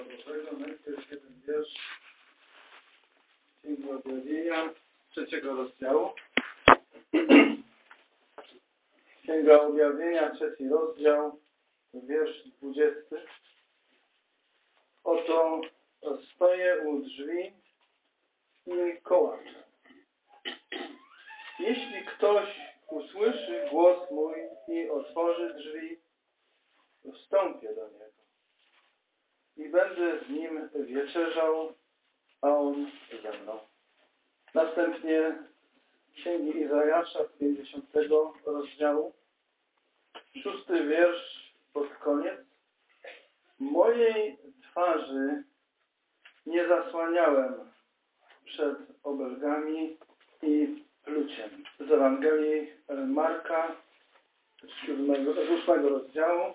Słowa Bożego. Najpierw jeden wiersz Księgi Objawienia, trzeciego rozdziału. Księga Objawienia, trzeci rozdział, wiersz dwudziesty. Oto stoję u drzwi i kołaczę. Jeśli ktoś usłyszy głos mój i otworzy drzwi, wstąpię do niego i będę z nim wieczerzał, a on ze mną. Następnie Księgi Izajasza z 50 rozdziału, szósty wiersz pod koniec. Mojej twarzy nie zasłaniałem przed obelgami i pluciem. Z Ewangelii Marka z, z ósmego rozdziału,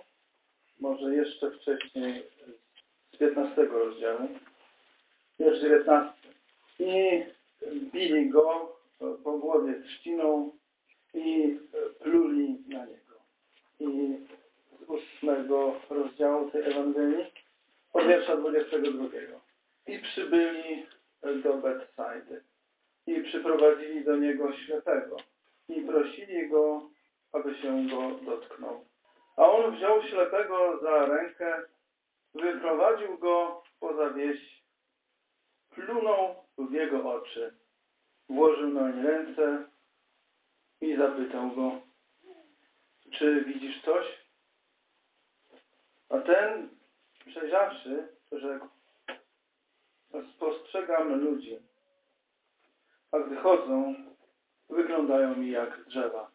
może jeszcze wcześniej z 15 rozdziału, wiersz 19. I bili go po głowie trzciną i pluli na niego. I z ósmego rozdziału tej Ewangelii, od wiersza 22. I przybyli do Betsaidy i przyprowadzili do niego ślepego i prosili go, aby się go dotknął. A on wziął ślepego za rękę, wyprowadził go poza wieś, plunął w jego oczy, włożył na nie ręce i zapytał go, czy widzisz coś? A ten, przejrzawszy, rzekł, spostrzegam ludzi, a gdy chodzą, wyglądają mi jak drzewa.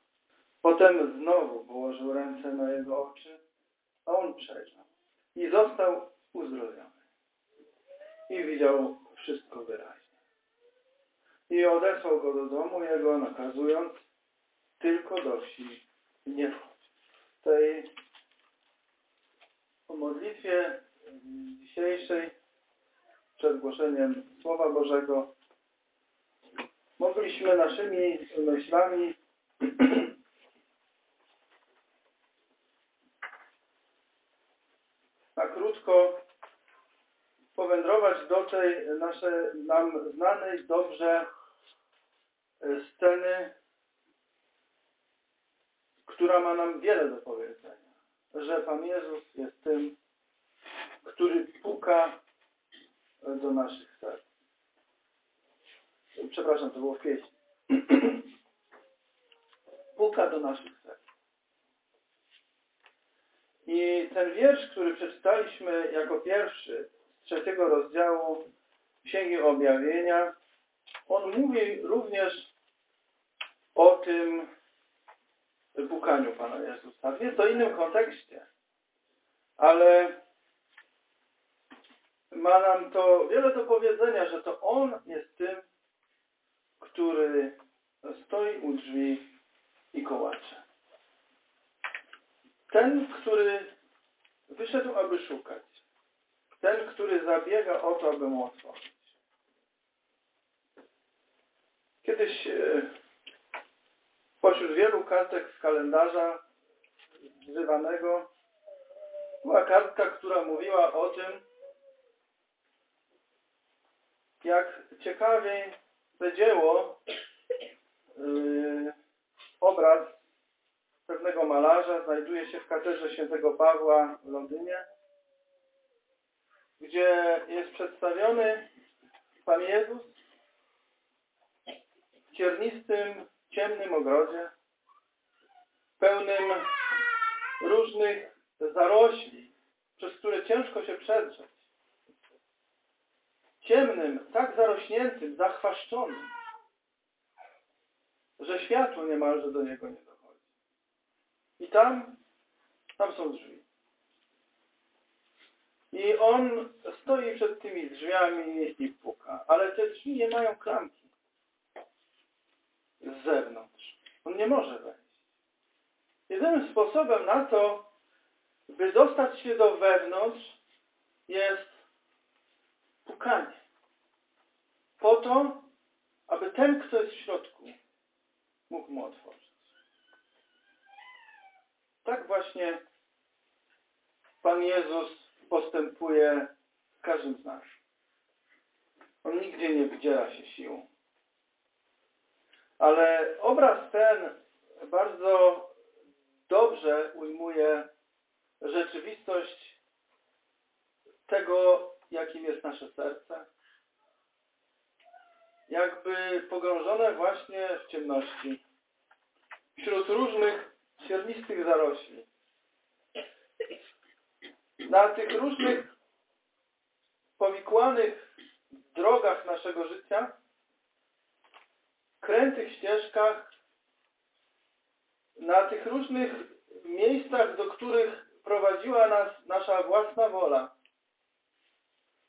Potem znowu położył ręce na jego oczy, a on przejrzał i został uzdrowiony. I widział wszystko wyraźnie. I odesłał go do domu jego, nakazując tylko do wsi nie wchodź. W tej modlitwie dzisiejszej przed głoszeniem Słowa Bożego mogliśmy naszymi myślami na krótko powędrować do tej naszej nam znanej dobrze sceny, która ma nam wiele do powiedzenia. Że Pan Jezus jest tym, który puka do naszych serc. Przepraszam, to było w pieśni. Puka do naszych. I ten wiersz, który przeczytaliśmy jako pierwszy z trzeciego rozdziału Księgi Objawienia, on mówi również o tym pukaniu Pana Jezusa. W nieco innym kontekście. Ale ma nam to wiele do powiedzenia, że to On jest tym, który stoi u drzwi i kołacze. Ten, który wyszedł, aby szukać. Ten, który zabiega o to, aby mu otworzyć. Kiedyś pośród wielu kartek z kalendarza wzywanego była kartka, która mówiła o tym, jak ciekawie to dzieło, yy, obraz pewnego malarza znajduje się w katedrze świętego Pawła w Londynie, gdzie jest przedstawiony Pan Jezus w ciernistym, ciemnym ogrodzie, pełnym różnych zarośli, przez które ciężko się przedrzeć ciemnym, tak zarośniętym, zachwaszczonym, że światło niemalże do niego nie dochodzi. I tam, tam są drzwi. I on stoi przed tymi drzwiami i puka. Ale te drzwi nie mają klamki z zewnątrz. On nie może wejść. Jedynym sposobem na to, by dostać się do wewnątrz, jest pukanie. Po to, aby ten, kto jest w środku, mógł mu otworzyć. Tak właśnie Pan Jezus postępuje w każdym z nas. On nigdzie nie wydziela się siłą. Ale obraz ten bardzo dobrze ujmuje rzeczywistość tego, jakim jest nasze serce. Jakby pogrążone właśnie w ciemności, wśród różnych siernistych zarośli. Na tych różnych powikłanych drogach naszego życia, krętych ścieżkach, na tych różnych miejscach, do których prowadziła nas nasza własna wola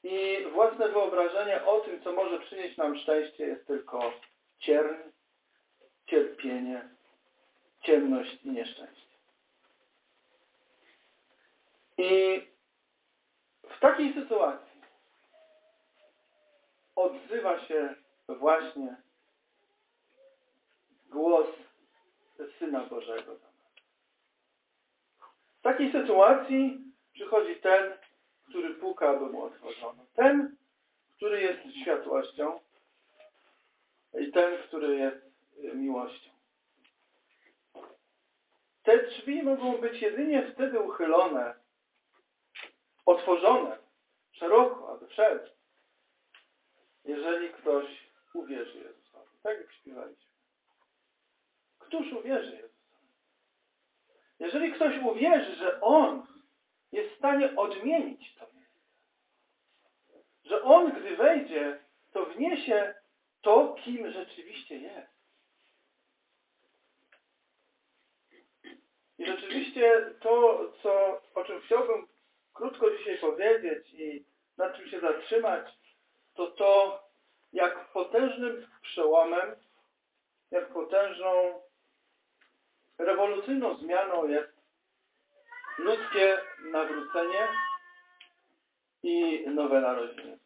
i własne wyobrażenie o tym, co może przynieść nam szczęście, jest tylko cierń, cierpienie, ciemność i nieszczęście. I w takiej sytuacji odzywa się właśnie głos Syna Bożego. W takiej sytuacji przychodzi ten, który puka, aby mu otworzono. Ten, który jest światłością i ten, który jest miłością. Te drzwi mogą być jedynie wtedy uchylone, otworzone szeroko, aby wszedł, jeżeli ktoś uwierzy Jezusowi. Tak jak śpiewaliśmy. Któż uwierzy Jezusowi? Jeżeli ktoś uwierzy, że On jest w stanie odmienić to że On, gdy wejdzie, to wniesie to, kim rzeczywiście jest. I rzeczywiście to, co, o czym chciałbym krótko dzisiaj powiedzieć i nad czym się zatrzymać, to to, jak potężnym przełomem, jak potężną rewolucyjną zmianą jest ludzkie nawrócenie i nowe narodzenie.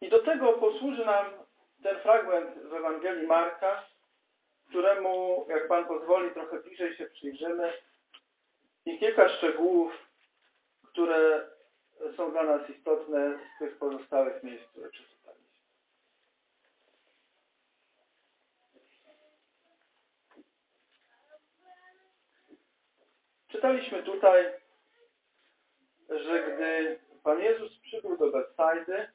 I do tego posłuży nam ten fragment w Ewangelii Marka, któremu, jak Pan pozwoli, trochę bliżej się przyjrzymy i kilka szczegółów, które są dla nas istotne z tych pozostałych miejsc, które przeczytaliśmy. Czytaliśmy tutaj, że gdy Pan Jezus przybył do Betsajdy,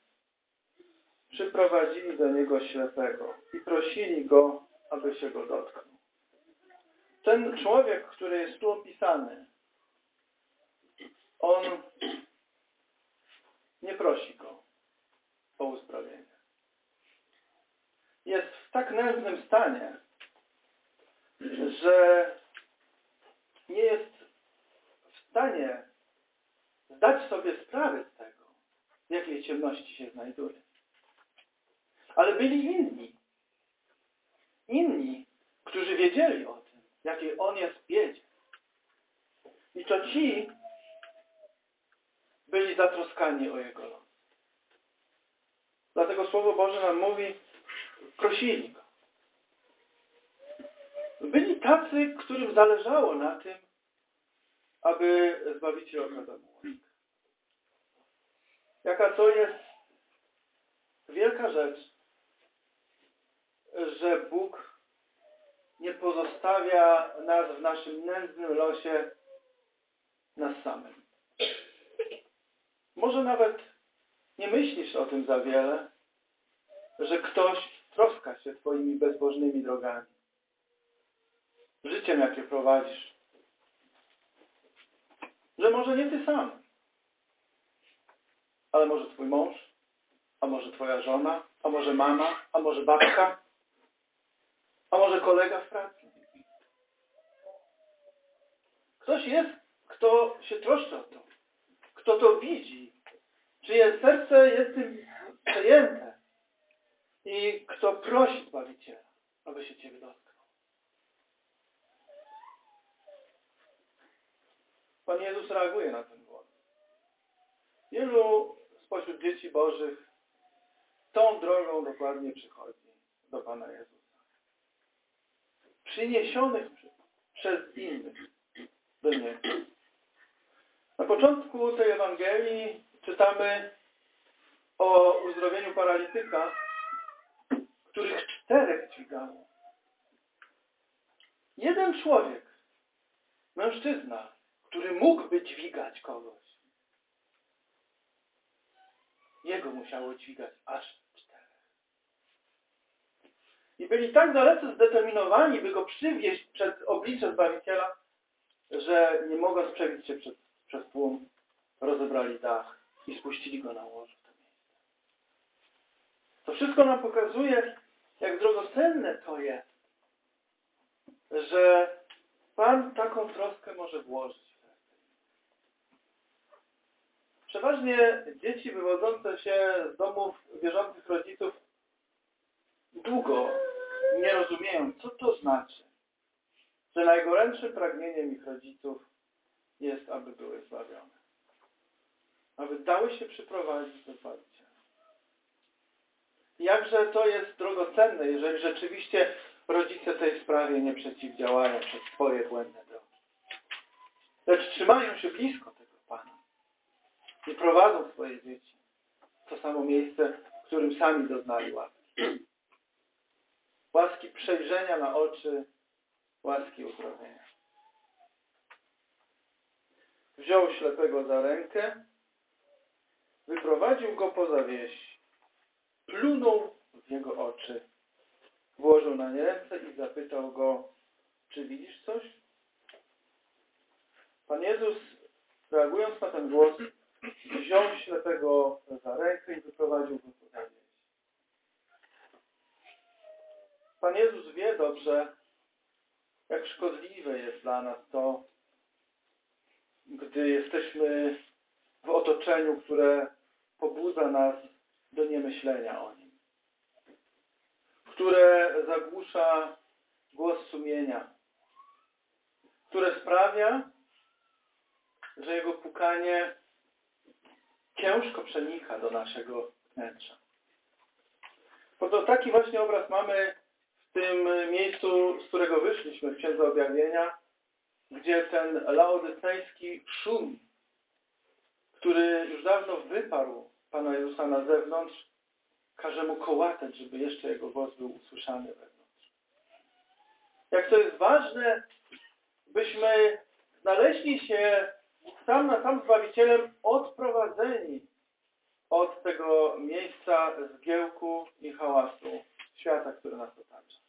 przyprowadzili do Niego ślepego i prosili Go, aby się Go dotknął. Ten człowiek, który jest tu opisany, on nie prosi Go o usprawienie. Jest w tak nędznym stanie, że nie jest w stanie zdać sobie sprawy z tego, w jakiej ciemności się znajduje. Ale byli. Inni, którzy wiedzieli o tym, jakiej on jest biedzie. I to ci byli zatroskani o jego los. Dlatego Słowo Boże nam mówi, prosili go. Byli tacy, którym zależało na tym, aby Zbawiciel okazał łaskę. Jaka to jest wielka rzecz, że Bóg nie pozostawia nas w naszym nędznym losie nas samym. Może nawet nie myślisz o tym za wiele, że ktoś troska się Twoimi bezbożnymi drogami. Życiem, jakie prowadzisz. Że może nie Ty sam, ale może Twój mąż, a może Twoja żona, a może mama, a może babka, a może kolega w pracy. Ktoś jest, kto się troszczy o to, kto to widzi, czyje serce jest tym przejęte i kto prosi Zbawiciela, aby się Ciebie dotknął. Pan Jezus reaguje na ten głos. Wielu spośród dzieci Bożych tą drogą dokładnie przychodzi do Pana Jezusa. Przyniesionych przez innych do Niego. Na początku tej Ewangelii czytamy o uzdrowieniu paralityka, których czterech dźwigało. Jeden człowiek, mężczyzna, który mógłby dźwigać kogoś. Jego musiało dźwigać aż. I byli tak dalece zdeterminowani, by go przywieźć przed oblicze Zbawiciela, że nie mogąc przebić się przez, przez tłum, rozebrali dach i spuścili go na łoże. To wszystko nam pokazuje, jak drogocenne to jest, że Pan taką troskę może włożyć. Przeważnie dzieci wywodzące się z domów wierzących rodziców długo nie rozumieją, co to znaczy, że najgorętszym pragnieniem ich rodziców jest, aby były zbawione. Aby dały się przyprowadzić do Zbawiciela. Jakże to jest drogocenne, jeżeli rzeczywiście rodzice tej sprawie nie przeciwdziałają przez swoje błędne drogi. Lecz trzymają się blisko tego Pana i prowadzą swoje dzieci w to samo miejsce, w którym sami doznali łaski. Łaski przejrzenia na oczy, łaski uzdrowienia. Wziął ślepego za rękę, wyprowadził go poza wieś, plunął w jego oczy, włożył na nie ręce i zapytał go, czy widzisz coś? Pan Jezus, reagując na ten głos, wziął ślepego za rękę i wyprowadził go poza wieś. Pan Jezus wie dobrze, jak szkodliwe jest dla nas to, gdy jesteśmy w otoczeniu, które pobudza nas do niemyślenia o Nim, które zagłusza głos sumienia, które sprawia, że Jego pukanie ciężko przenika do naszego wnętrza. Bo to taki właśnie obraz mamy w tym miejscu, z którego wyszliśmy w Księdze Objawienia, gdzie ten laodycejski szum, który już dawno wyparł Pana Jezusa na zewnątrz, każe mu kołatać, żeby jeszcze jego głos był usłyszany wewnątrz. Jak to jest ważne, byśmy znaleźli się sam na sam Zbawicielem odprowadzeni od tego miejsca zgiełku i hałasu świata, który nas otacza.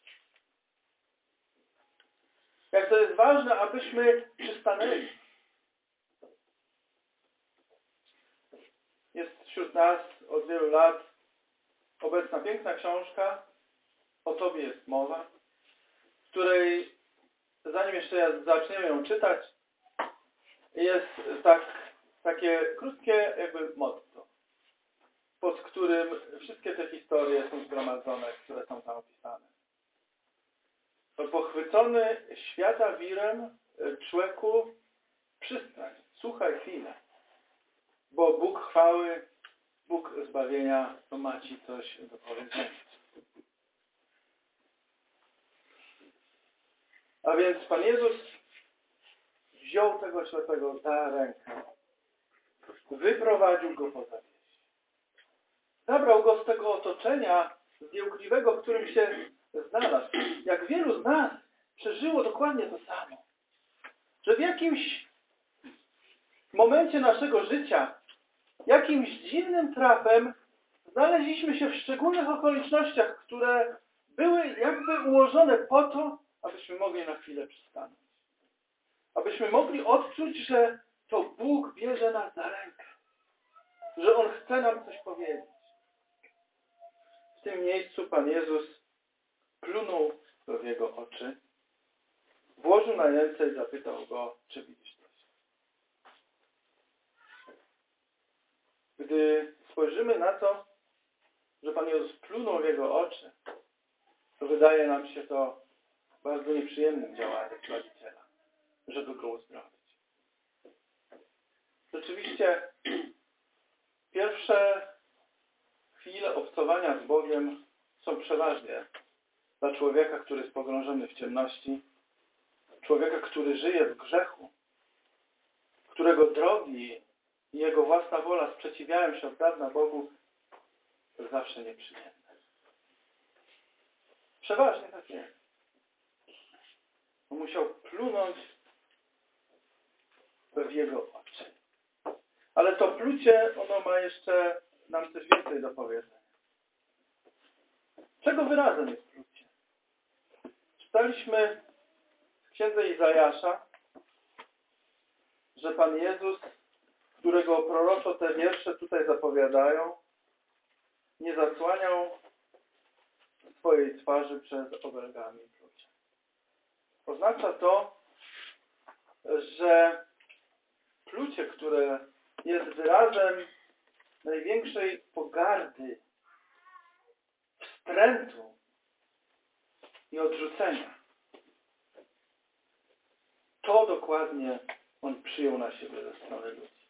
Jak to jest ważne, abyśmy przystanęli. Jest wśród nas od wielu lat obecna piękna książka O Tobie jest mowa, w której zanim jeszcze zaczniemy ją czytać, jest tak, takie krótkie jakby motto, pod którym wszystkie te historie są zgromadzone, które są tam opisane. To pochwycony świata wirem człowieku przystań, słuchaj chwilę, bo Bóg chwały, Bóg zbawienia to ma Ci coś do powiedzenia. A więc Pan Jezus wziął tego ślepego za rękę, wyprowadził go poza wieś. Zabrał go z tego otoczenia zgiełkliwego, w którym się znalazł. Jak wielu z nas przeżyło dokładnie to samo. Że w jakimś momencie naszego życia, jakimś dziwnym trafem znaleźliśmy się w szczególnych okolicznościach, które były jakby ułożone po to, abyśmy mogli na chwilę przystanąć abyśmy mogli odczuć, że to Bóg bierze nas za rękę, że On chce nam coś powiedzieć. W tym miejscu Pan Jezus plunął w jego oczy, włożył na ręce i zapytał go, czy widzisz coś. Gdy spojrzymy na to, że Pan Jezus plunął w jego oczy, to wydaje nam się to bardzo nieprzyjemnym działaniem Zbawiciela żeby go uzdrowić. Rzeczywiście pierwsze chwile obcowania z Bogiem są przeważnie dla człowieka, który jest pogrążony w ciemności, człowieka, który żyje w grzechu, którego drogi i jego własna wola sprzeciwiają się od dawna Bogu, to zawsze nieprzyjemne. Przeważnie tak jest. On musiał plunąć w jego oczy. Ale to plucie, ono ma jeszcze nam coś więcej do powiedzenia. Czego wyrazem jest plucie? Czytaliśmy w księdze Izajasza, że Pan Jezus, którego proroczo te wiersze tutaj zapowiadają, nie zasłaniał swojej twarzy przez obelgami plucia. Oznacza to, że plucie, które jest wyrazem największej pogardy, wstrętu i odrzucenia. To dokładnie on przyjął na siebie ze strony ludzi.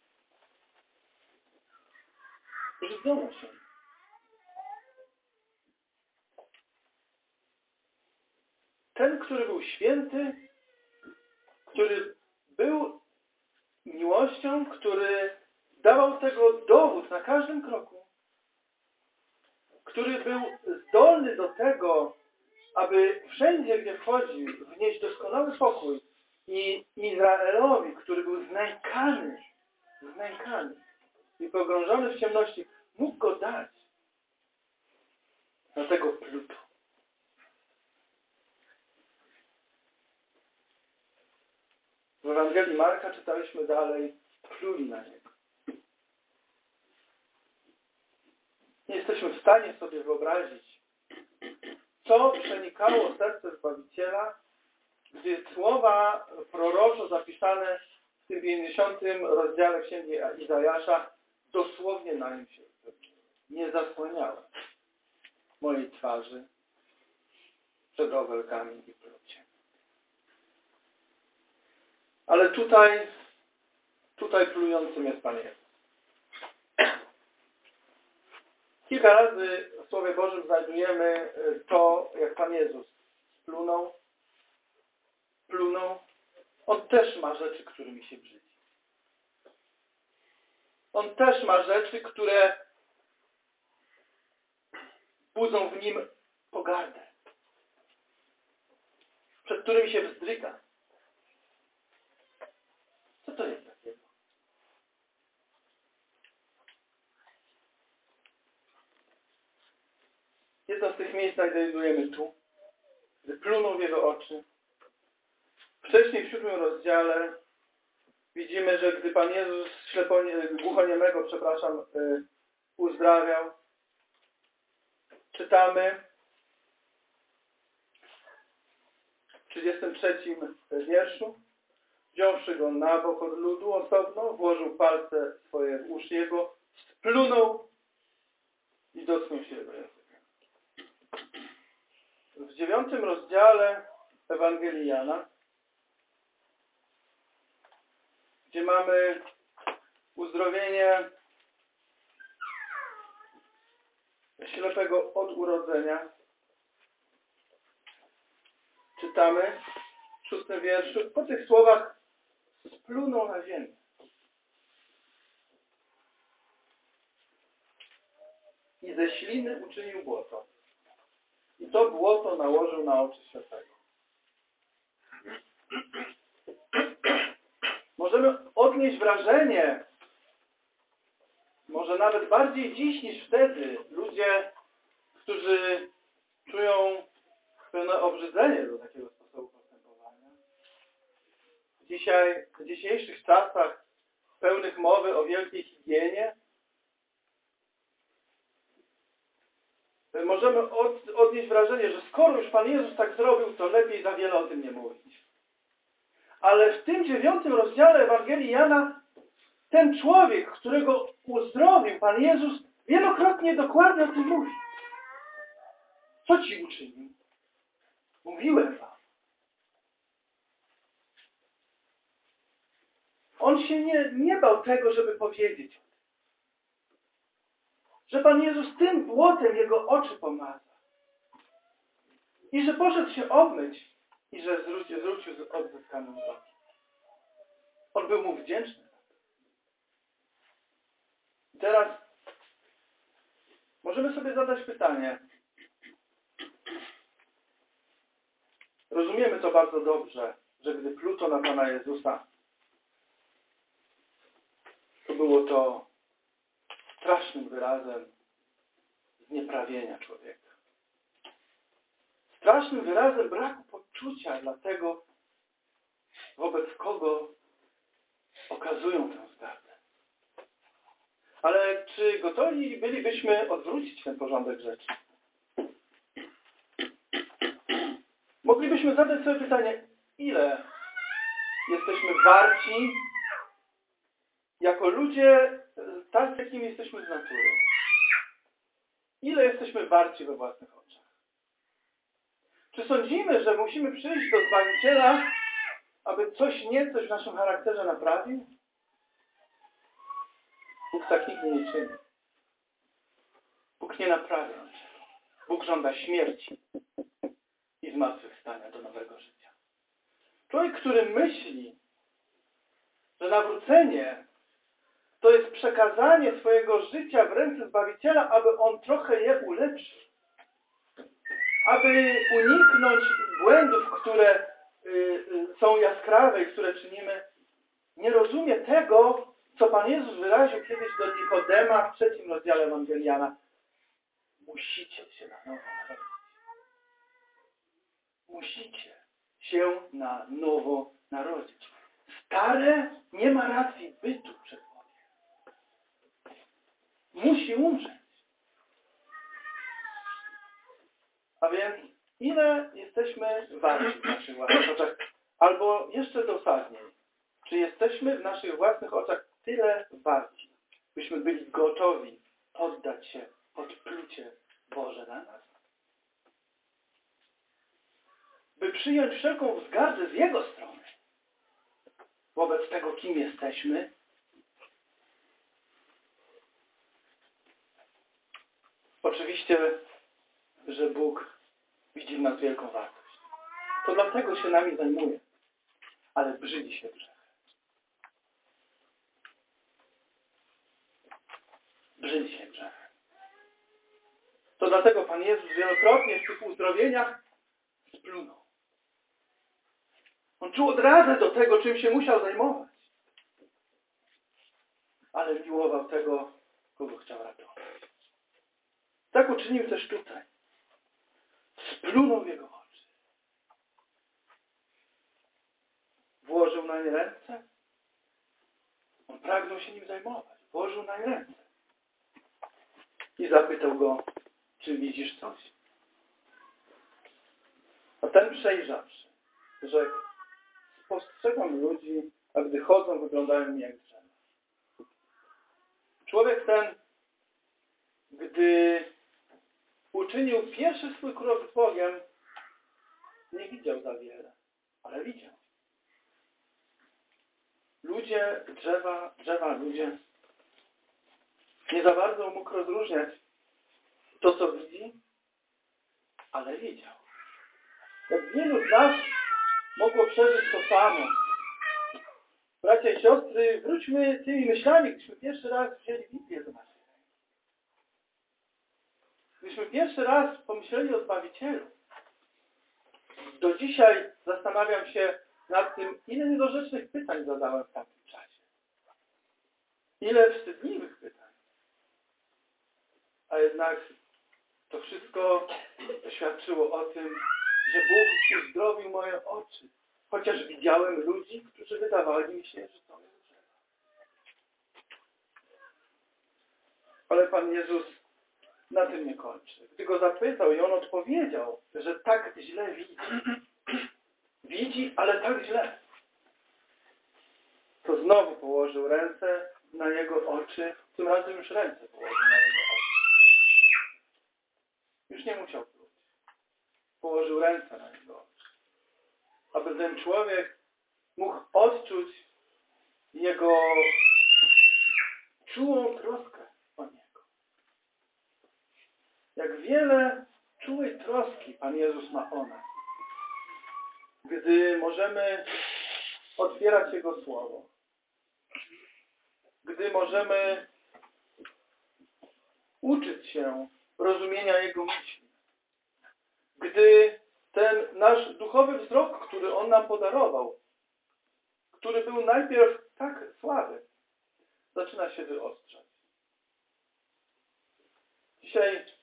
Brzydzono się. Ten, który był święty, który był miłością, który dawał tego dowód na każdym kroku, który był zdolny do tego, aby wszędzie, gdzie wchodził, wnieść doskonały pokój i Izraelowi, który był znękany, znękany i pogrążony w ciemności, mógł go dać. Dlatego pluto. W Ewangelii Marka czytaliśmy dalej, pluli na niego. Nie jesteśmy w stanie sobie wyobrazić, co przenikało serce Zbawiciela, gdy słowa proroczo zapisane w tym 50 rozdziale Księgi Izajasza dosłownie na nim się. Nie zasłaniały mojej twarzy przed obelgami i pluciem. Ale tutaj, tutaj plującym jest Pan Jezus. Kilka razy w Słowie Bożym znajdujemy to, jak Pan Jezus plunął, plunął. On też ma rzeczy, którymi się brzydzi. On też ma rzeczy, które budzą w nim pogardę, przed którymi się wzdryga. Co to jest takiego? Jedno z tych miejsc znajdujemy tu, gdy plunął w jego oczy. Wcześniej w siódmym rozdziale widzimy, że gdy Pan Jezus śleponie, głuchoniemego, przepraszam, y, uzdrawiał, czytamy w 33 wierszu wziąwszy go na bok od ludu osobno, włożył palce swoje w uszy jego, splunął i dotknął się jego. W dziewiątym rozdziale Ewangelii Jana, gdzie mamy uzdrowienie ślepego od urodzenia, czytamy w szóstym wierszu, po tych słowach splunął na ziemię. I ze śliny uczynił błoto. I to błoto nałożył na oczy świętego. Możemy odnieść wrażenie, może nawet bardziej dziś niż wtedy, ludzie, którzy czują pewne obrzydzenie do takiego sposobu postępowania. Dzisiaj, w dzisiejszych czasach pełnych mowy o wielkiej higienie, możemy od, odnieść wrażenie, że skoro już Pan Jezus tak zrobił, to lepiej za wiele o tym nie mówić. Ale w tym dziewiątym rozdziale Ewangelii Jana ten człowiek, którego uzdrowił Pan Jezus, wielokrotnie dokładnie o tym mówi. Co ci uczynił? Mówiłem wam. On się nie, nie bał tego, żeby powiedzieć że Pan Jezus tym błotem jego oczy pomazał. I że poszedł się obmyć i że zwrócił, zwrócił odzyskaną wzrokiem. On był mu wdzięczny teraz możemy sobie zadać pytanie. Rozumiemy to bardzo dobrze, że gdy pluto na Pana Jezusa, to było to strasznym wyrazem znieprawienia człowieka. Strasznym wyrazem braku poczucia dla tego, wobec kogo okazują tę zgardę. Ale czy gotowi bylibyśmy odwrócić ten porządek rzeczy? Moglibyśmy zadać sobie pytanie, ile jesteśmy warci jako ludzie, tacy jakimi jesteśmy z natury. Ile jesteśmy warci we własnych oczach? Czy sądzimy, że musimy przyjść do Zbawiciela, aby coś niecoś w naszym charakterze naprawił? Bóg tak nigdy nie czyni. Bóg nie naprawia. Bóg żąda śmierci i zmartwychwstania do nowego życia. Człowiek, który myśli, że nawrócenie to jest przekazanie swojego życia w ręce Zbawiciela, aby on trochę je ulepszył. Aby uniknąć błędów, które y, y, są jaskrawe i które czynimy, nie rozumie tego, co Pan Jezus wyraził kiedyś do Nikodema w trzecim rozdziale Ewangeliana. Musicie się na nowo narodzić. Musicie się na nowo narodzić. Stare nie ma racji bytu przed Bogiem. Musi umrzeć. A więc ile jesteśmy warci w naszych własnych oczach? Albo jeszcze dosadniej, czy jesteśmy w naszych własnych oczach tyle warci, byśmy byli gotowi poddać się pod plucie Boże na nas? By przyjąć wszelką wzgardę z Jego strony wobec tego, kim jesteśmy, Oczywiście, że Bóg widzi w nas wielką wartość. To dlatego się nami zajmuje. Ale brzydzi się grzech. Brzydzi się grzech. To dlatego Pan Jezus wielokrotnie w tych uzdrowieniach splunął. On czuł odrazę do tego, czym się musiał zajmować. Ale miłował tego, kogo chciał ratować. Tak uczynił też tutaj. Splunął w jego oczy. Włożył na nie ręce. On pragnął się nim zajmować. Włożył na nie ręce. I zapytał go, czy widzisz coś? A ten przejrzawszy, rzekł, spostrzegam ludzi, a gdy chodzą, wyglądają mi jak drzewa. Człowiek ten, gdy uczynił pierwszy swój krok z Bogiem, nie widział za wiele, ale widział. Ludzie, drzewa, drzewa, ludzie. Nie za bardzo mógł rozróżniać to, co widzi, ale widział. Jak wielu z nas mogło przeżyć to samo. Bracia i siostry, wróćmy tymi myślami, gdyśmy pierwszy raz wzięli Biblię nas. Gdybyśmy pierwszy raz pomyśleli o Zbawicielu, do dzisiaj zastanawiam się nad tym, ile niedorzecznych pytań zadałem w tamtym czasie. Ile wstydliwych pytań. A jednak to wszystko świadczyło o tym, że Bóg uzdrowił moje oczy. Chociaż widziałem ludzi, którzy wydawali mi się, że jest drzewo. Ale Pan Jezus na tym nie kończy. Gdy go zapytał i on odpowiedział, że tak źle widzi. Widzi, ale tak źle. To znowu położył ręce na jego oczy. Tym razem już ręce położył na jego oczy. Już nie musiał pluć. Położył ręce na jego oczy. Aby ten człowiek mógł odczuć jego czułą troskę jak wiele czułej troski Pan Jezus ma o nas. Gdy możemy otwierać Jego Słowo. Gdy możemy uczyć się rozumienia Jego myśli. Gdy ten nasz duchowy wzrok, który On nam podarował, który był najpierw tak słaby, zaczyna się wyostrzać. Dzisiaj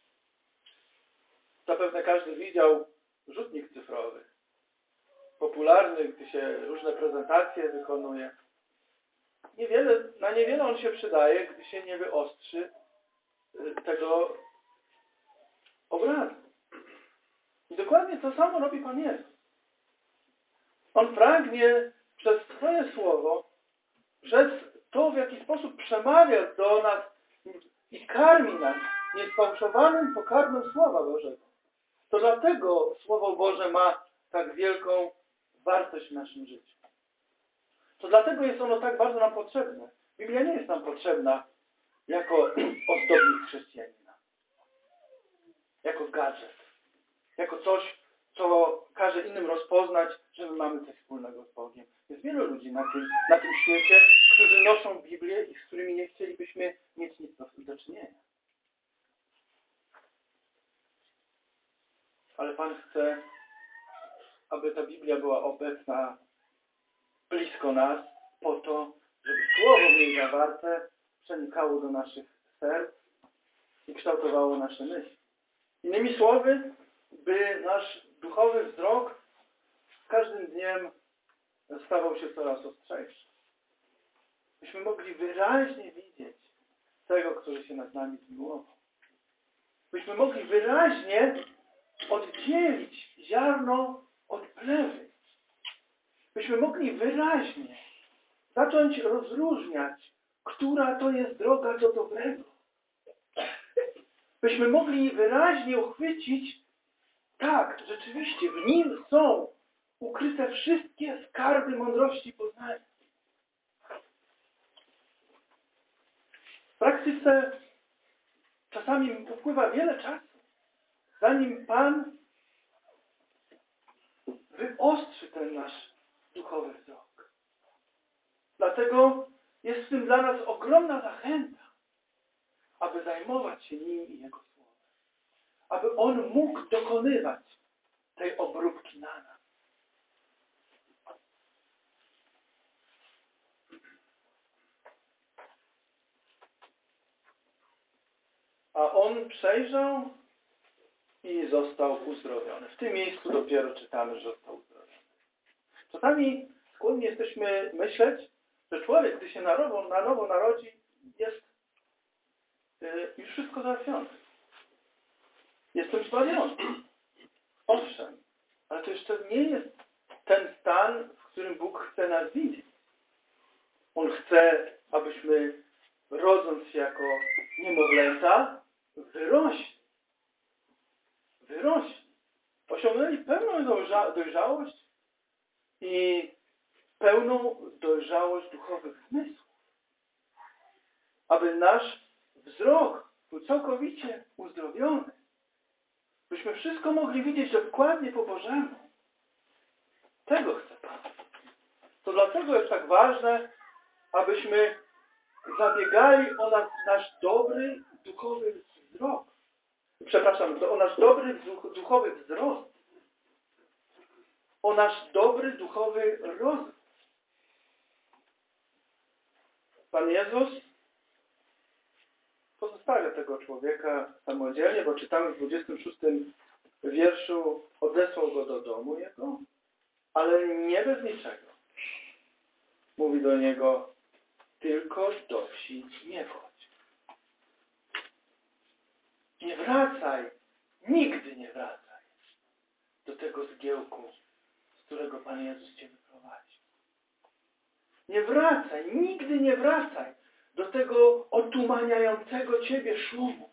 zapewne każdy widział rzutnik cyfrowy. Popularny, gdy się różne prezentacje wykonuje. Niewiele, na niewiele on się przydaje, gdy się nie wyostrzy y, tego obrazu. I dokładnie to samo robi Pan Jezus. On pragnie przez swoje słowo, przez to, w jaki sposób przemawia do nas i karmi nas niesfałszowanym pokarmem Słowa Bożego. To dlatego Słowo Boże ma tak wielką wartość w naszym życiu. To dlatego jest ono tak bardzo nam potrzebne. Biblia nie jest nam potrzebna jako ozdobnik chrześcijanina. Jako gadżet. Jako coś, co każe innym rozpoznać, że my mamy coś wspólnego z Bogiem. Jest wielu ludzi na tym, na tym świecie, którzy noszą Biblię i z którymi nie chcielibyśmy mieć nic do, do czynienia. Ale Pan chce, aby ta Biblia była obecna blisko nas, po to, żeby Słowo w niej zawarte przenikało do naszych serc i kształtowało nasze myśli. Innymi słowy, by nasz duchowy wzrok z każdym dniem stawał się coraz ostrzejszy. Byśmy mogli wyraźnie widzieć tego, który się nad nami zmiłował. Byśmy mogli wyraźnie oddzielić ziarno od plewy. Byśmy mogli wyraźnie zacząć rozróżniać, która to jest droga do dobrego. Byśmy mogli wyraźnie uchwycić, tak, rzeczywiście, w nim są ukryte wszystkie skarby mądrości poznania. W praktyce czasami upływa wiele czasu, zanim Pan wyostrzy ten nasz duchowy wzrok. Dlatego jest w tym dla nas ogromna zachęta, aby zajmować się nim i Jego Słowem. Aby On mógł dokonywać tej obróbki na nas. A on przejrzał i został uzdrowiony. W tym miejscu dopiero czytamy, że został uzdrowiony. Czasami skłonni jesteśmy myśleć, że człowiek, gdy się na nowo, na nowo narodzi, jest yy, już wszystko załatwione. Jestem zbawiony. Owszem, ale to jeszcze nie jest ten stan, w którym Bóg chce nas widzieć. On chce, abyśmy rodząc się jako niemowlęta, wyrośli. Wyrośli. Osiągnęli pełną dojrza dojrzałość i pełną dojrzałość duchowych zmysłów. Aby nasz wzrok był całkowicie uzdrowiony. Byśmy wszystko mogli widzieć dokładnie po Bożemu. Tego chce Pan. To dlatego jest tak ważne, abyśmy zabiegali o nas, nasz dobry duchowy wzrok. Przepraszam, o nasz dobry duchowy wzrost. O nasz dobry duchowy rozwój. Pan Jezus pozostawia tego człowieka samodzielnie, bo czytamy w 26 wierszu odesłał go do domu jego, ale nie bez niczego. Mówi do niego, tylko do wsi nie wchodź. Nie wracaj, nigdy nie wracaj do tego zgiełku, z którego Pan Jezus Cię wyprowadzi. Nie wracaj, nigdy nie wracaj do tego otumaniającego Ciebie szumu,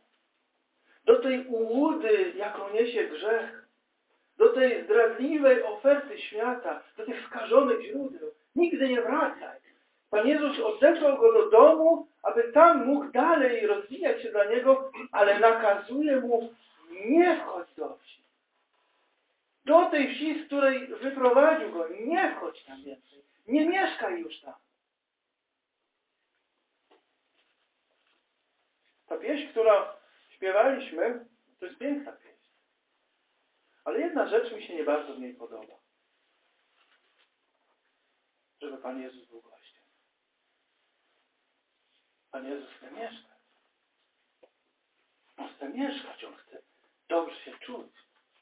do tej ułudy, jaką niesie grzech, do tej zdradliwej oferty świata, do tych skażonych źródeł. Nigdy nie wracaj. Pan Jezus odesłał go do domu, aby tam mógł dalej rozwijać się dla niego, ale nakazuje mu nie wchodź do wsi. Do tej wsi, z której wyprowadził go, nie wchodź tam więcej. Nie mieszkaj już tam. Ta pieśń, która śpiewaliśmy, to jest piękna pieśń. Ale jedna rzecz mi się nie bardzo w niej podoba. Żeby Pan Jezus był. Pan Jezus chce mieszkać. On chce mieszkać, On chce dobrze się czuć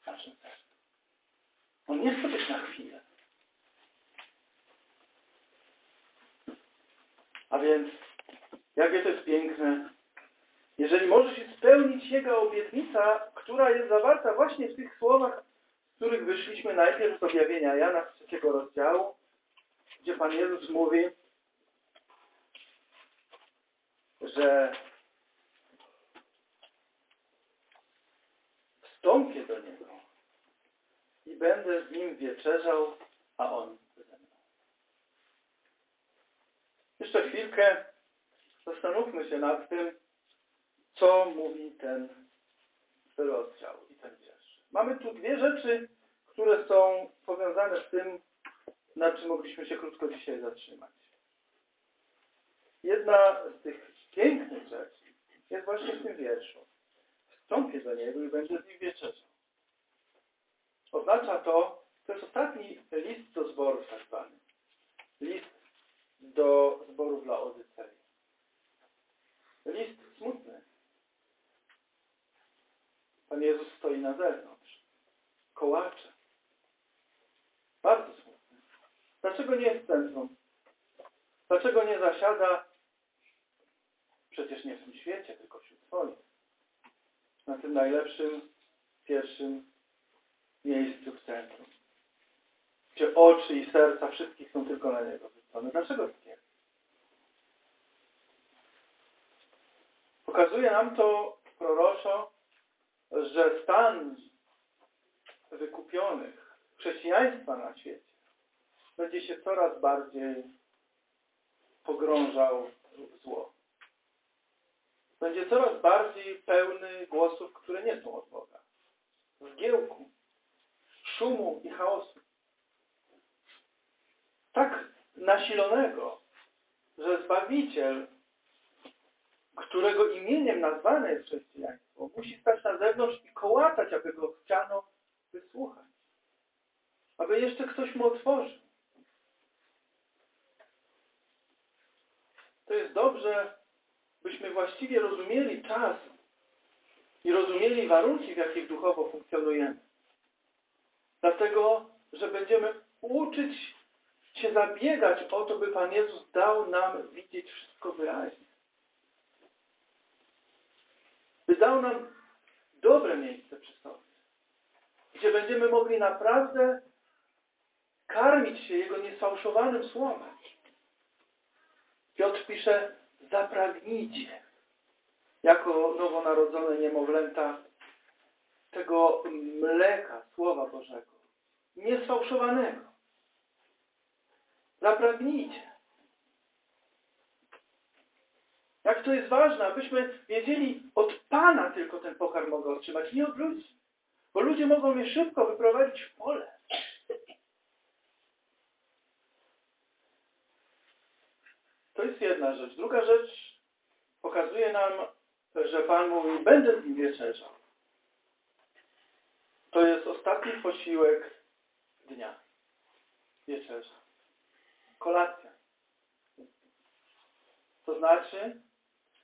w naszym sercu. On nie chce być na chwilę. A więc, jakie to jest piękne, jeżeli może się spełnić Jego obietnica, która jest zawarta właśnie w tych słowach, z których wyszliśmy najpierw z objawienia Jana z trzeciego rozdziału, gdzie Pan Jezus mówi, że wstąpię do Niego i będę z Nim wieczerzał, a On ze mną. Jeszcze chwilkę zastanówmy się nad tym, co mówi ten rozdział i ten wiersz. Mamy tu dwie rzeczy, które są powiązane z tym, na czym mogliśmy się krótko dzisiaj zatrzymać. Jedna z tych pięknych rzeczy jest właśnie w tym wierszu. Wstąpię do Niego i będę z Nim wieczerzał. Oznacza to, to jest ostatni list do zborów tak zwany. List do zborów dla Odycei. List smutny. Pan Jezus stoi na zewnątrz. Kołacze. Bardzo smutny. Dlaczego nie jest centrum? Dlaczego nie zasiada przecież nie w tym świecie, tylko wśród swoich? Na tym najlepszym, pierwszym miejscu w centrum. Gdzie oczy i serca wszystkich są tylko na Tak? Pokazuje nam to proroczo, że stan wykupionych chrześcijaństwa na świecie będzie się coraz bardziej pogrążał w zło. Będzie coraz bardziej pełny głosów, które nie są od Boga. Zgiełku, szumu i chaosu. Tak nasilonego, że Zbawiciel którego imieniem nazwane jest chrześcijaństwo, musi stać na zewnątrz i kołatać, aby go chciano wysłuchać. Aby jeszcze ktoś mu otworzył. To jest dobrze, byśmy właściwie rozumieli czas i rozumieli warunki, w jakich Dlatego, że będziemy uczyć się zabiegać o to, by Pan Jezus dał nam widzieć wszystko wyraźnie. By dał nam dobre miejsce przy sobie, gdzie będziemy mogli naprawdę karmić się Jego niesfałszowanym słowem. Piotr pisze, zapragnijcie. Jako nowonarodzone niemowlęta tego mleka Słowa Bożego, niesfałszowanego. Zapragnijcie. Jak to jest ważne, abyśmy wiedzieli, od Pana tylko ten pokarm mogę otrzymać, nie od ludzi. Bo ludzie mogą mnie szybko wyprowadzić w pole. To jest jedna rzecz. Druga rzecz pokazuje nam, że Pan mówi, będę z nim wieczerzał. To jest ostatni posiłek dnia. Wieczerza. Kolacja. To znaczy,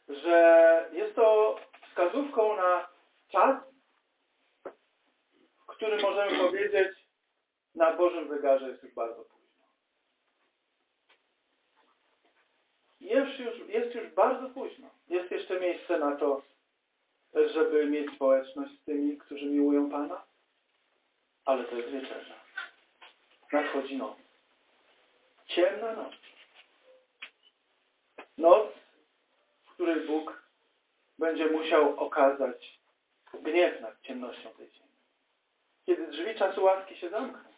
że jest to wskazówką na czas, w którym możemy powiedzieć, na Bożym wygarze jest już bardzo późno. Jest już, jest już bardzo późno. Jest jeszcze miejsce na to, żeby mieć społeczność z tymi, którzy miłują Pana, ale to jest wieczerza. Nadchodzi noc. Ciemna noc. Noc, której Bóg będzie musiał okazać gniew nad ciemnością tej ziemi. Kiedy drzwi czasu łaski się zamkną.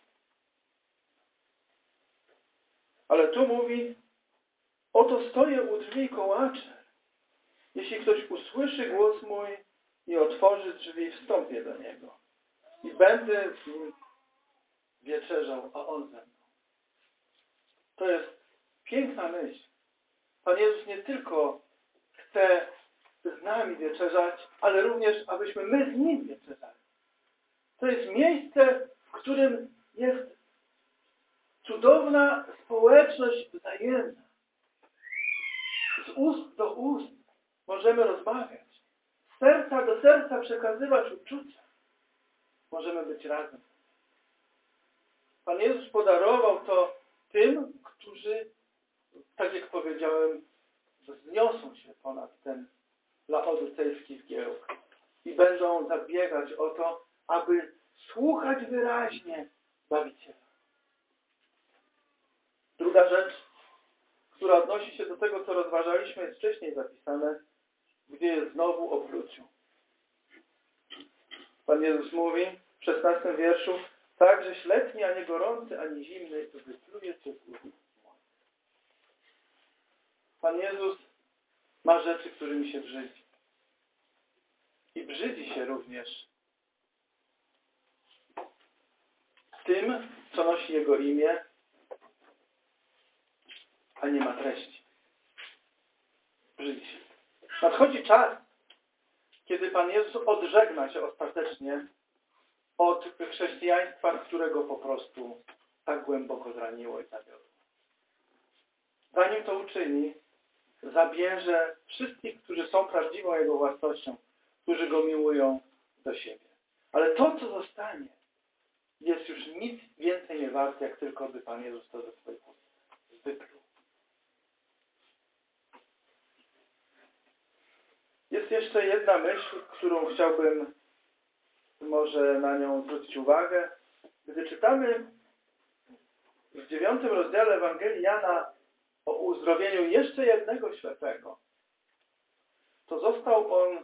Ale tu mówi, oto stoję u drzwi i kołaczę. Jeśli ktoś usłyszy głos mój i otworzy drzwi, wstąpię do niego. I będę z nim wieczerzał, a on ze mną. To jest piękna myśl. Pan Jezus nie tylko chce z nami wieczerzać, ale również abyśmy my z Nim wieczerzali. To jest miejsce, w którym jest cudowna społeczność wzajemna. Z ust do ust możemy rozmawiać. Z serca do serca przekazywać uczucia. Możemy być razem. Pan Jezus podarował to tym, którzy, tak jak powiedziałem, wzniosą się ponad ten laodycejski zgiełk i będą zabiegać o to, aby słuchać wyraźnie Bawiciela. Druga rzecz, która odnosi się do tego, co rozważaliśmy, jest wcześniej zapisane, gdzie jest znowu o pluciu. Pan Jezus mówi w 16 wierszu, tak, żeś letni, a nie gorący, ani zimny, to wypluje cię z ust Pan Jezus ma rzeczy, którymi się brzydzi. I brzydzi się również tym, co nosi Jego imię, a nie ma treści. Brzydzi się. Nadchodzi czas, kiedy Pan Jezus odżegna się ostatecznie od chrześcijaństwa, którego po prostu tak głęboko zraniło i zawiodło. Zanim to uczyni, zabierze wszystkich, którzy są prawdziwą Jego własnością, którzy Go miłują do siebie. Ale to, co zostanie, jest już nic więcej nie warte, jak tylko by Pan Jezus to ze swoich ust wypluł. Jest jeszcze jedna myśl, którą chciałbym może na nią zwrócić uwagę. Gdy czytamy w dziewiątym rozdziale Ewangelii Jana o uzdrowieniu jeszcze jednego ślepego, to został on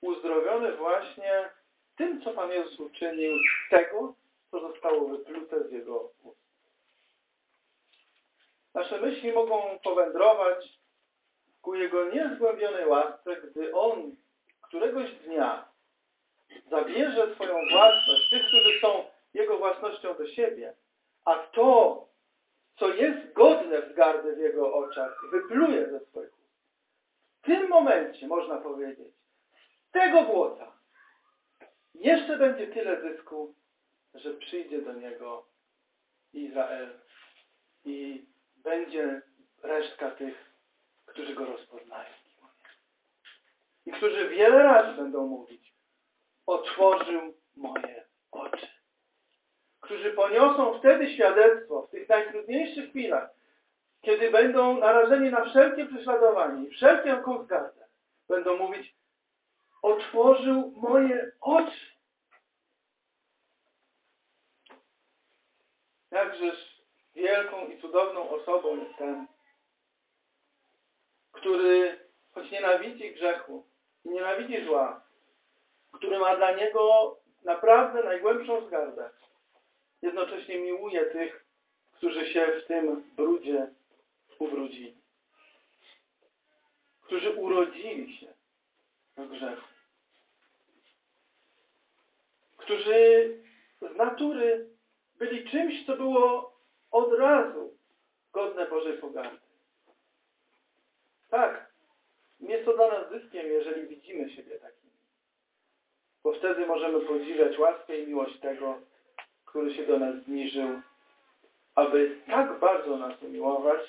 uzdrowiony właśnie tym, co Pan Jezus uczynił tego, co zostało wyplute z Jego ust. Nasze myśli mogą powędrować ku Jego niezgłębionej łasce, gdy On któregoś dnia zabierze swoją własność, tych, którzy są Jego własnością do siebie, a to, co jest godne wzgardy w Jego oczach, wypluje ze swoich ust. W tym momencie, można powiedzieć, z tego błota jeszcze będzie tyle zysku, że przyjdzie do Niego Izrael i będzie resztka tych, którzy Go rozpoznają. I którzy wiele razy będą mówić, otworzył moje oczy. Którzy poniosą wtedy świadectwo w tych najtrudniejszych chwilach, kiedy będą narażeni na wszelkie prześladowanie i wszelką zgardę, będą mówić, otworzył moje oczy. Jakżeż wielką i cudowną osobą jest ten, który choć nienawidzi grzechu i nienawidzi zła, który ma dla niego naprawdę najgłębszą wzgardę, jednocześnie miłuje tych, którzy się w tym brudzie ubrudzili. Którzy urodzili się w grzechu. Którzy z natury byli czymś, co było od razu godne Bożej pogardy. Tak, jest to dla nas zyskiem, jeżeli widzimy siebie takimi. Bo wtedy możemy podziwiać łaskę i miłość tego, który się do nas zniżył, aby tak bardzo nas umiłować,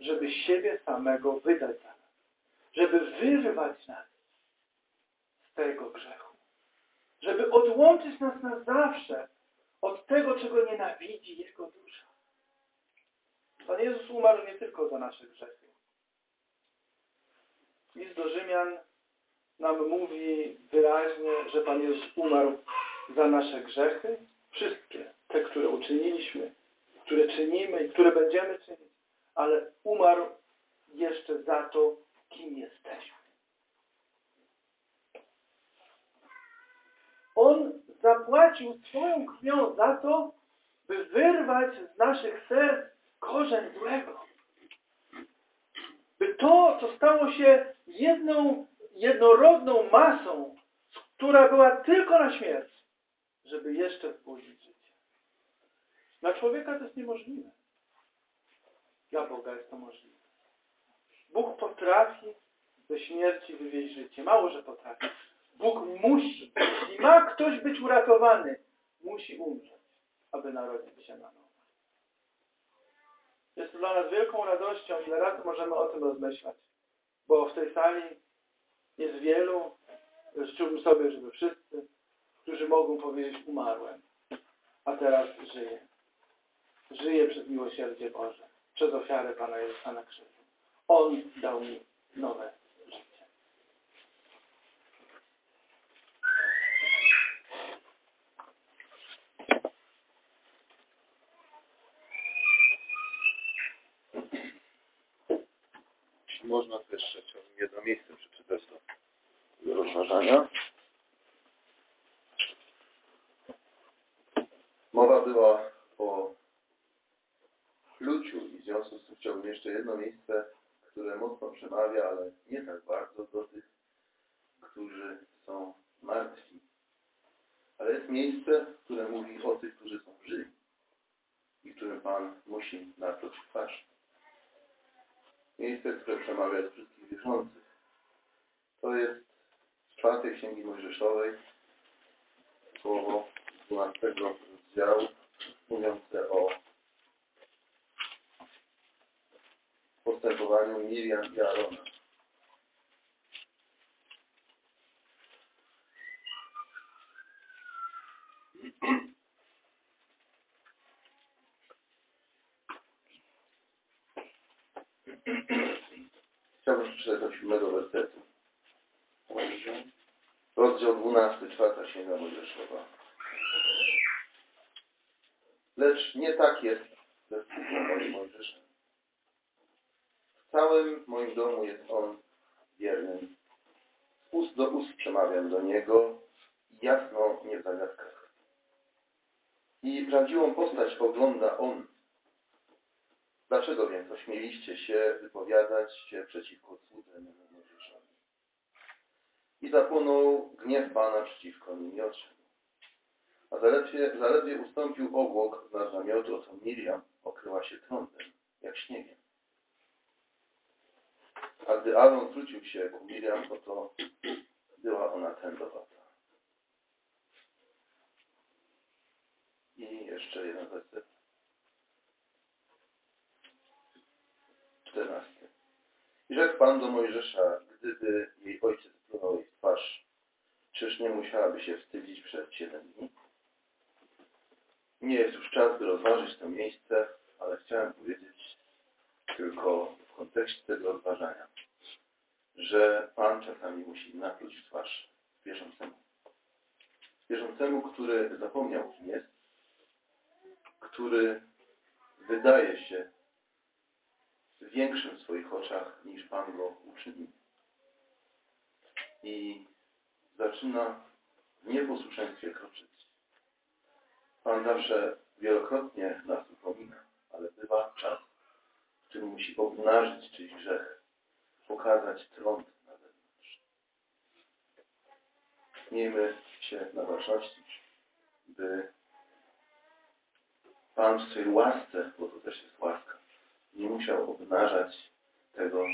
żeby siebie samego wydać za nas. Żeby wyrwać nas z tego grzechu. Żeby odłączyć nas na zawsze od tego, czego nienawidzi Jego dusza. Pan Jezus umarł nie tylko za nasze grzechy. List do Rzymian nam mówi wyraźnie, że Pan Jezus umarł za nasze grzechy, wszystkie te, które uczyniliśmy, które czynimy i które będziemy czynić, ale umarł jeszcze za to, kim jesteśmy. On zapłacił swoją krwią za to, by wyrwać z naszych serc korzeń złego. By to, co stało się jedną, jednorodną masą, która była tylko na śmierć, żeby jeszcze wzbudzić życie. Dla człowieka to jest niemożliwe. Dla Boga jest to możliwe. Bóg potrafi ze śmierci wywieźć życie. Mało, że potrafi. Bóg musi, jeśli ma ktoś być uratowany, musi umrzeć, aby narodzić się na nowo. Jest to dla nas wielką radością, ile razy możemy o tym rozmyślać. Bo w tej sali jest wielu, życzyłbym sobie, żeby wszyscy, którzy mogą powiedzieć umarłem, a teraz żyję. Żyję przez miłosierdzie Boże, przez ofiarę Pana Jezusa na krzyżu. On dał mi nowe życie. Można, to jeszcze jedno miejsce przeczytać rozważania. Mowa była o kluciu i w związku z tym chciałbym jeszcze jedno miejsce, które mocno przemawia, ale nie tak bardzo do tych, którzy są martwi. Ale jest miejsce, które mówi o tych, którzy są żywi i którym Pan musi natruć twarz miejsce, które przemawia do wszystkich wierzących. To jest czwartej Księgi Mojżeszowej, słowo 12 rozdziału, mówiące o postępowaniu Miriam i Arona. Chciałbym przeczytać od siódmego wersetu. Rozdział 12, czwarta księga Mojżeszowa. Lecz nie tak jest ze moim Mojżeszem. W całym moim domu jest on wiernym. Z ust do ust przemawiam do niego i jasno nie w zagadkach. I prawdziwą postać ogląda on. Dlaczego więc ośmieliście się wypowiadać się przeciwko Mojżeszowi? I zapłonął gniew Pana przeciwko nim i odszedł. A zaledwie, zaledwie ustąpił obłok z nad namiotu, oto Miriam okryła się trądem, jak śniegiem. A gdy Aaron zwrócił się ku Miriam, oto była ona tędowata. I jeszcze jeden werset. 14. I rzekł Pan do Mojżesza, gdyby jej ojciec plunął jej twarz, czyż nie musiałaby się wstydzić przez siedem dni? Nie jest już czas, by rozważyć to miejsce, ale chciałem powiedzieć tylko w kontekście tego rozważania, że Pan czasami musi napluć twarz wierzącemu. Wierzącemu, który zapomniał, kim jest, który wydaje się większym w swoich oczach niż Pan go uczynił. I zaczyna w nieposłuszeństwie kroczyć. Pan zawsze wielokrotnie nas upomina, ale bywa czas, w którym musi obnażyć czyjś grzech, pokazać trąd na zewnątrz. Miejmy się na baczności, by Pan w swojej łasce, bo to też jest łaska, nie musiał obnażać tego,